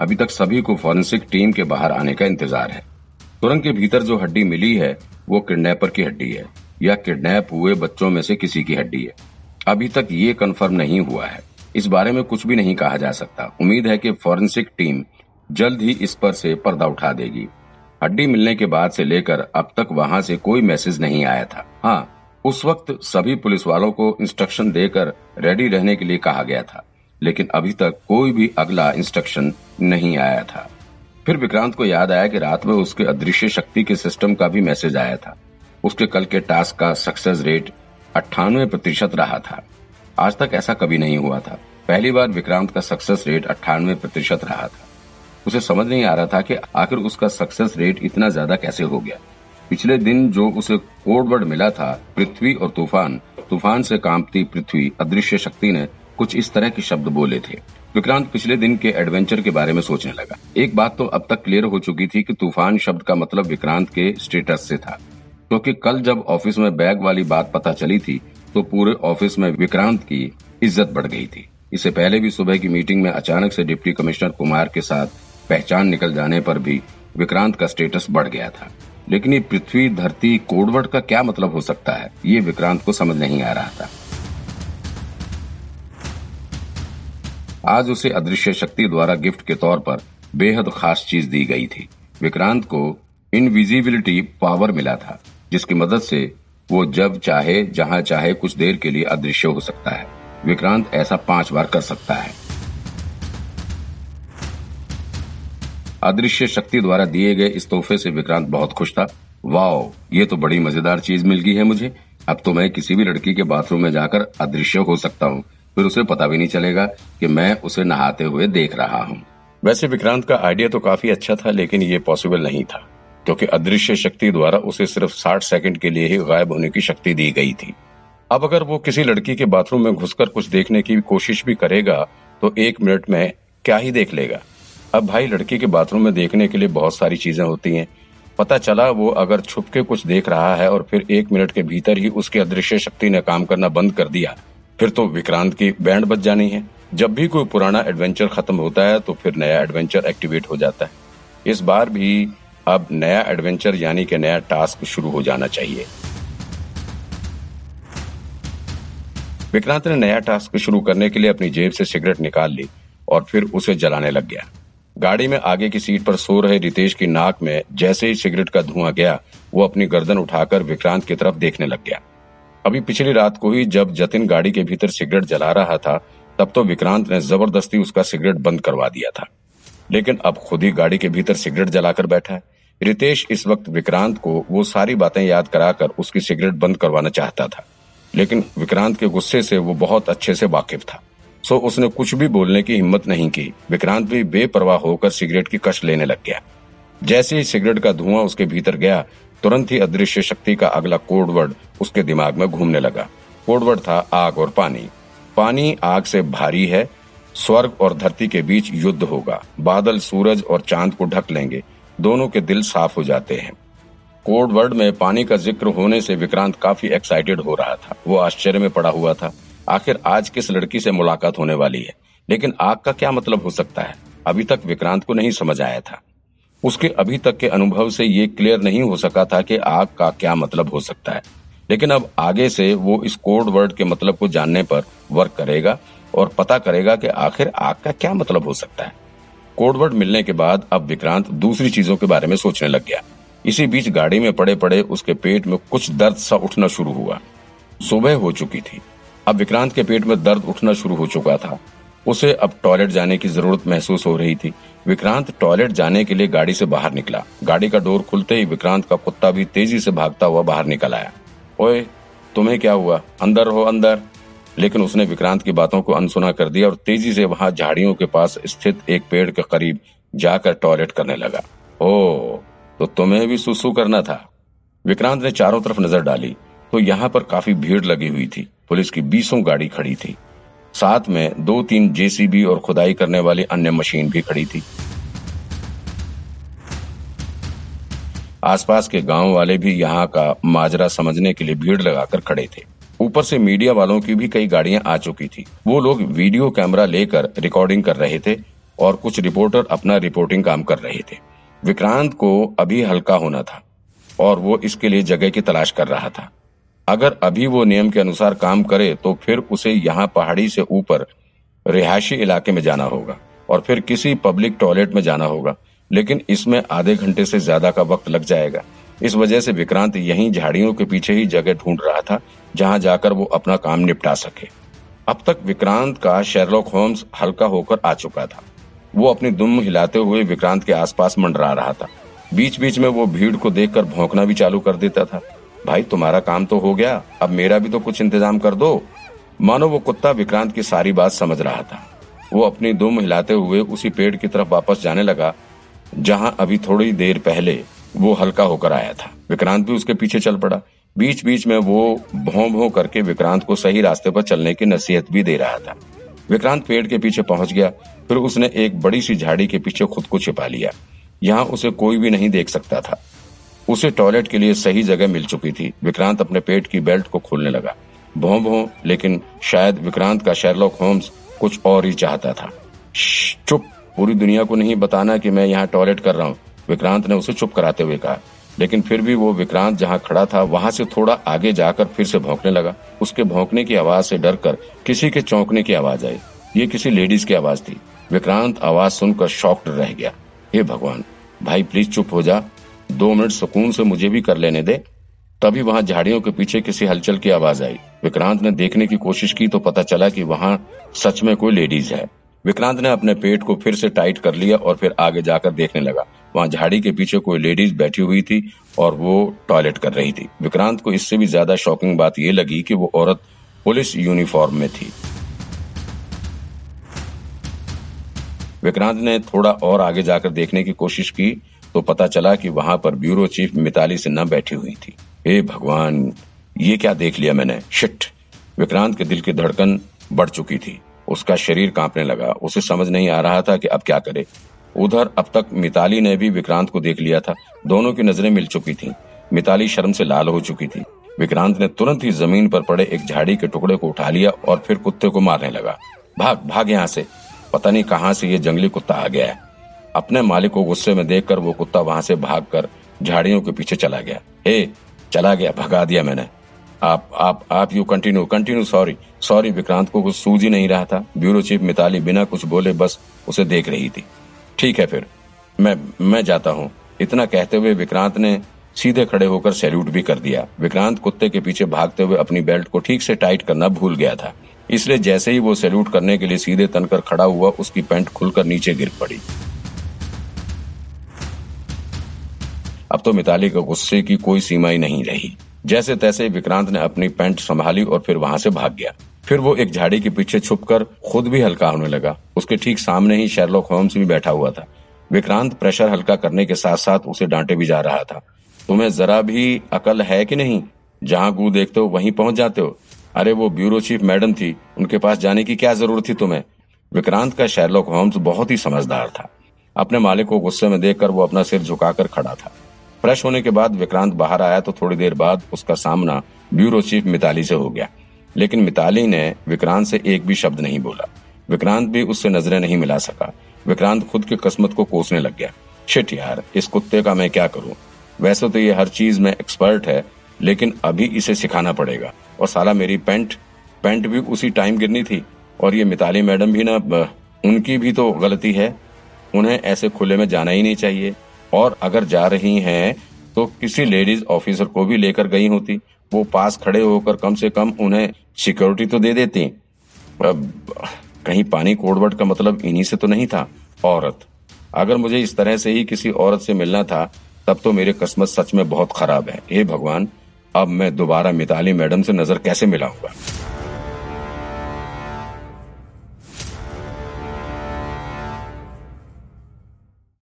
अभी तक सभी को फॉरेंसिक टीम के बाहर आने का इंतज़ार है। सुरंग के भीतर जो हड्डी मिली है, वो किडनैपर की हड्डी है, या किडनैप हुए बच्चों में से किसी की हड्डी है। अभी तक ये कंफर्म नहीं हुआ है। इस बारे में कुछ भी नहीं कहा जा सकता। उम्मीद है कि फॉरेंसिक टीम जल्द ही इस पर से पर्दा उठा देगी। हड्डी मिलने के बाद से लेकर अब तक वहाँ से कोई मैसेज नहीं आया था। हाँ उस वक्त सभी पुलिस वालों को इंस्ट्रक्शन देकर रेडी रहने के लिए कहा गया था। लेकिन अभी तक कोई भी अगला इंस्ट्रक्शन नहीं आया था। फिर विक्रांत को याद आया कि रात में उसके अदृश्य शक्ति के सिस्टम का भी मैसेज आया था। उसके कल के टास्क का सक्सेस रेट अट्ठानवे प्रतिशत रहा था। आज तक ऐसा कभी नहीं हुआ था। पहली बार विक्रांत का सक्सेस रेट अट्ठानवे प्रतिशत रहा था। उसे समझ नहीं आ रहा था कि आखिर उसका सक्सेस रेट इतना ज़्यादा कैसे हो गया। पिछले दिन जो उसे कोडवर्ड मिला था, पृथ्वी और तूफ़ान तूफ़ान से कांपती पृथ्वी, अदृश्य शक्ति ने कुछ इस तरह के शब्द बोले थे। विक्रांत पिछले दिन के एडवेंचर के बारे में सोचने लगा। एक बात तो अब तक क्लियर हो चुकी थी कि तूफ़ान शब्द का मतलब विक्रांत के स्टेटस से था। क्योंकि तो कल जब ऑफ़िस में बैग वाली बात पता चली थी तो पूरे ऑफ़िस में विक्रांत की इज़्ज़त बढ़ गई थी। इससे पहले भी सुबह की मीटिंग में अचानक से डिप्टी कमिश्नर कुमार के साथ पहचान निकल जाने पर भी विक्रांत का स्टेटस बढ़ गया था। लेकिन ये पृथ्वी धरती कोडवर्ड का क्या मतलब हो सकता है, ये विक्रांत को समझ नहीं आ रहा था। आज उसे अदृश्य शक्ति द्वारा गिफ्ट के तौर पर बेहद खास चीज़ दी गई थी। विक्रांत को इनविजिबिलिटी पावर मिला था, जिसकी मदद से वो जब चाहे, जहाँ चाहे कुछ देर के लिए अदृश्य हो सकता है। विक्रांत ऐसा पाँच बार कर सकता है। अदृश्य शक्ति द्वारा दिए गए इस तोहफे से विक्रांत बहुत खुश था। वाओ, ये तो बड़ी मज़ेदार चीज़ मिल गई है मुझे। अब तो मैं किसी भी लड़की के बाथरूम में जाकर अदृश्य हो सकता हूँ। फिर उसे पता भी नहीं चलेगा कि मैं उसे नहाते हुए देख रहा हूँ। वैसे विक्रांत का आइडिया तो काफ़ी अच्छा था, लेकिन ये पॉसिबल नहीं था, क्योंकि अदृश्य शक्ति द्वारा उसे सिर्फ़ साठ सेकंड के लिए ही गायब होने की शक्ति दी गई थी। अब अगर वो किसी लड़की के बाथरूम में घुसकर कुछ देखने की कोशिश भी करेगा तो एक मिनट में क्या ही देख लेगा। अब भाई, लड़की के बाथरूम में देखने के लिए बहुत सारी चीज़ें होती हैं। पता चला वो अगर छुप के कुछ देख रहा है और फिर एक मिनट के भीतर ही उसकी अदृश्य शक्ति ने काम करना बंद कर दिया फिर तो विक्रांत की बैंड बच जानी है। जब भी कोई पुराना एडवेंचर खत्म होता है तो फिर नया एडवेंचर एक्टिवेट हो जाता है। इस बार भी अब नया एडवेंचर यानी कि नया टास्क शुरू हो जाना चाहिए। विक्रांत ने नया टास्क शुरू करने के लिए अपनी जेब से सिगरेट निकाल ली और फिर उसे जलाने लग गया। गाड़ी में आगे की सीट पर सो रहे रितेश की नाक में जैसे ही सिगरेट का धुआँ गया, वो अपनी गर्दन उठाकर विक्रांत की तरफ़ देखने लग गया। अभी पिछली रात को ही जब जतिन गाड़ी के भीतर सिगरेट जला रहा था, तब तो विक्रांत ने ज़बरदस्ती उसका सिगरेट बंद करवा दिया था। लेकिन अब खुद ही गाड़ी के भीतर सिगरेट जलाकर बैठा है। रितेश इस वक्त विक्रांत को वो सारी बातें याद कराकर उसकी सिगरेट बंद करवाना चाहता था। लेकिन विक्रांत के गुस्से से वो बहुत अच्छे से वाकिफ था। सो उसने कुछ भी बोलने की हिम्मत नहीं की। विक्रांत भी बेपरवाह होकर सिगरेट की कश लेने लग गया। जैसे ही सिगरेट का धुआँ उसके भीतर गया तुरंत ही अदृश्य शक्ति का अगला कोडवर्ड उसके दिमाग में घूमने लगा। कोडवर्ड था आग और पानी। पानी आग से भारी है। स्वर्ग और धरती के बीच युद्ध होगा। बादल, सूरज और चाँद को ढक लेंगे। दोनों के दिल साफ़ हो जाते हैं। कोड वर्ड में पानी का ज़िक्र होने से विक्रांत काफ़ी एक्साइटेड हो रहा था। वो आश्चर्य में पड़ा हुआ था। आखिर आज किस लड़की से मुलाकात होने वाली है? लेकिन आग का क्या मतलब हो सकता है? अभी तक विक्रांत को नहीं समझ आया था। उसके अभी तक के अनुभव से ये क्लियर नहीं हो सका था कि आग का क्या मतलब हो सकता है। लेकिन अब आगे से वो इस कोड वर्ड के मतलब को जानने पर वर्क करेगा और पता करेगा कि आखिर आग का क्या मतलब हो सकता है। कोडवर्ड मिलने के बाद अब विक्रांत दूसरी चीज़ों के बारे में सोचने लग गया। इसी बीच गाड़ी में पड़े पड़े उसके पेट में कुछ दर्द सा उठना शुरू हुआ। सुबह हो चुकी थी। अब विक्रांत के पेट में दर्द उठना शुरू हो चुका था। उसे अब टॉयलेट जाने की ज़रूरत महसूस हो रही थी। विक्रांत टॉयलेट जाने के लिए गाड़ी से बाहर निकला। गाड़ी का डोर खुलते ही विक्रांत का कुत्ता भी तेज़ी से भागता हुआ बाहर निकल आया। ओए, तुम्हें क्या हुआ? अंदर हो, अंदर। लेकिन उसने विक्रांत की बातों को अनसुना कर दिया और तेज़ी से वहाँ झाड़ियों के पास स्थित एक पेड़ के करीब जाकर टॉयलेट करने लगा। ओ तो तुम्हें भी सुसु करना था। विक्रांत ने चारों तरफ़ नज़र डाली तो यहाँ पर काफ़ी भीड़ लगी हुई थी। पुलिस की बीसों गाड़ी खड़ी थी। साथ में दो तीन जेसीबी और खुदाई करने वाली अन्य मशीन भी खड़ी थी। आसपास के गाँव वाले भी यहाँ का माजरा समझने के लिए भीड़ लगाकर खड़े थे। ऊपर से मीडिया वालों की भी कई गाड़ियाँ आ चुकी थी। वो लोग वीडियो कैमरा लेकर रिकॉर्डिंग कर रहे थे और कुछ रिपोर्टर अपना रिपोर्टिंग काम कर रहे थे। विक्रांत को अभी हल्का होना था और वो इसके लिए जगह की तलाश कर रहा था। अगर अभी वो नियम के अनुसार काम करे तो फिर उसे यहाँ पहाड़ी से ऊपर रिहायशी इलाके में जाना होगा और फिर किसी पब्लिक टॉयलेट में जाना होगा। लेकिन इसमें आधे घंटे से ज़्यादा का वक्त लग जाएगा। इस वजह से विक्रांत यहीं झाड़ियों के पीछे ही जगह ढूंढ रहा था, जहाँ जाकर वो अपना काम निपटा सके। अब तक विक्रांत का शेरलॉक होम्स हल्का होकर आ चुका था। वो अपनी दुम हिलाते हुए विक्रांत के आसपास मंडरा रहा था। बीच बीच में वो भीड़ को देखकर भौंकना भी चालू कर देता था। भाई, तुम्हारा काम तो हो गया, अब मेरा भी तो कुछ इंतज़ाम कर दो। मानो वो कुत्ता विक्रांत की सारी बात समझ रहा था। वो अपनी दुम हिलाते हुए उसी पेड़ की तरफ़ वापस जाने लगा, जहाँ अभी थोड़ी देर पहले वो हल्का होकर आया था। विक्रांत भी उसके पीछे चल पड़ा। बीच बीच में वो भों भों करके विक्रांत को सही रास्ते पर चलने की नसीहत भी दे रहा था। विक्रांत पेड़ के पीछे पहुँच गया, फिर उसने एक बड़ी सी झाड़ी के पीछे खुद को छिपा लिया। यहाँ उसे कोई भी नहीं देख सकता था। उसे टॉयलेट के लिए सही जगह मिल चुकी थी। विक्रांत अपने पेट की बेल्ट को खोलने लगा। भों भों, लेकिन शायद विक्रांत का शेरलॉक होम्स कुछ और ही चाहता था। चुप। पूरी दुनिया को नहीं बताना कि मैं यहाँ टॉयलेट कर रहा हूँ। विक्रांत ने उसे चुप कराते हुए कहा। लेकिन फिर भी वो विक्रांत जहाँ खड़ा था, वहाँ से थोड़ा आगे जाकर फिर से भौंकने लगा। उसके भौंकने की आवाज़ से डरकर किसी के चौंकने की आवाज़ आई। ये किसी लेडीज़ की आवाज़ थी। विक्रांत आवाज़ सुनकर शॉक्ड रह गया। हे भगवान, भाई प्लीज़ चुप हो जा। दो मिनट सुकून से मुझे भी कर लेने दे। तभी वहाँ झाड़ियों के पीछे किसी हलचल की आवाज़ आई। विक्रांत ने देखने की कोशिश की तो पता चला कि वहाँ सच में कोई लेडीज़ है। विक्रांत ने अपने पेट को फिर से टाइट कर लिया और फिर आगे जाकर देखने लगा। वहाँ झाड़ी के पीछे कोई लेडीज़ बैठी हुई थी और वो टॉयलेट कर रही थी। विक्रांत को इससे भी ज़्यादा शॉकिंग बात यह लगी कि वो औरत पुलिस यूनिफॉर्म में थी। विक्रांत ने थोड़ा और आगे जाकर देखने की कोशिश की तो पता चला कि वहाँ पर ब्यूरो चीफ मिताली सिन्हा बैठी हुई थी। हे भगवान, ये क्या देख लिया मैंने? शिट! विक्रांत के दिल की धड़कन बढ़ चुकी थी। उसका शरीर कांपने लगा। उसे समझ नहीं आ रहा था कि अब क्या करे। उधर अब तक मिताली ने भी विक्रांत को देख लिया था। दोनों की नज़रें मिल चुकी थी। मिताली शर्म से लाल हो चुकी थी। विक्रांत ने तुरंत ही ज़मीन पर पड़े एक झाड़ी के टुकड़े को उठा लिया और फिर कुत्ते को मारने लगा। भाग भाग यहाँ से। पता नहीं कहाँ से ये जंगली कुत्ता आ गया है। अपने मालिक को गुस्से में देखकर वो कुत्ता वहाँ से भागकर झाड़ियों के पीछे चला गया। हे, चला गया, भगा दिया मैंने। आप आप आप you continue continue sorry sorry Vikrant को कुछ सूझ ही नहीं रहा था। ब्यूरो चीफ मिताली बिना कुछ बोले बस उसे देख रही थी। ठीक है फिर, मैं मैं जाता हूँ। इतना कहते हुए विक्रांत ने सीधे खड़े होकर सैल्यूट भी कर दिया। विक्रांत कुत्ते के पीछे भागते हुए अपनी बेल्ट को ठीक से टाइट करना भूल गया था। इसलिए जैसे ही वो सैल्यूट करने के लिए सीधे तनकर खड़ा हुआ, उसकी पैंट खुलकर नीचे गिर पड़ी। अब तो मिताली के गुस्से की कोई सीमा ही नहीं रही। जैसे तैसे विक्रांत ने अपनी पैंट संभाली और फिर वहाँ से भाग गया। फिर वो एक झाड़ी के पीछे छुपकर खुद भी हल्का होने लगा। उसके ठीक सामने ही शेरलॉक होम्स भी बैठा हुआ था। विक्रांत प्रेशर हल्का करने के साथ साथ उसे डांटे भी जा रहा था। तुम्हें जरा भी अकल है कि नहीं? जहाँ गु देखते हो, वहीं पहुँच जाते हो। अरे, वो ब्यूरो चीफ मैडम थी। उनके पास जाने की क्या ज़रूरत थी तुम्हें? विक्रांत का शेरलॉक होम्स बहुत ही समझदार था। अपने मालिक को गुस्से में देखकर वो अपना सिर झुकाकर खड़ा था। फ्रेश होने के बाद विक्रांत बाहर आया तो थोड़ी देर बाद उसका सामना ब्यूरो चीफ मिताली से हो गया। लेकिन मिताली ने विक्रांत से एक भी शब्द नहीं बोला। विक्रांत भी उससे नज़रें नहीं मिला सका। विक्रांत खुद की किस्मत को कोसने लग गया। शिट यार, इस कुत्ते का मैं क्या करूँ? वैसे तो ये हर चीज़ में एक्सपर्ट है, लेकिन अभी इसे सिखाना पड़ेगा। और साला मेरी पेंट पेंट भी उसी टाइम गिरनी थी। और ये मिताली मैडम भी ना उनकी भी तो गलती है। उन्हें ऐसे खुले में जाना ही नहीं चाहिए। और अगर जा रही हैं तो किसी लेडीज़ ऑफिसर को भी लेकर गई होती। वो पास खड़े होकर कम से कम उन्हें सिक्योरिटी तो दे देती। अब, कहीं पानी कोडवट का मतलब इन्हीं से तो नहीं था। औरत। अगर मुझे इस तरह से ही किसी औरत से मिलना था, तब तो मेरी किस्मत सच में बहुत खराब है। हे भगवान, अब मैं दोबारा मिताली मैडम से नज़र कैसे मिलाऊँगा?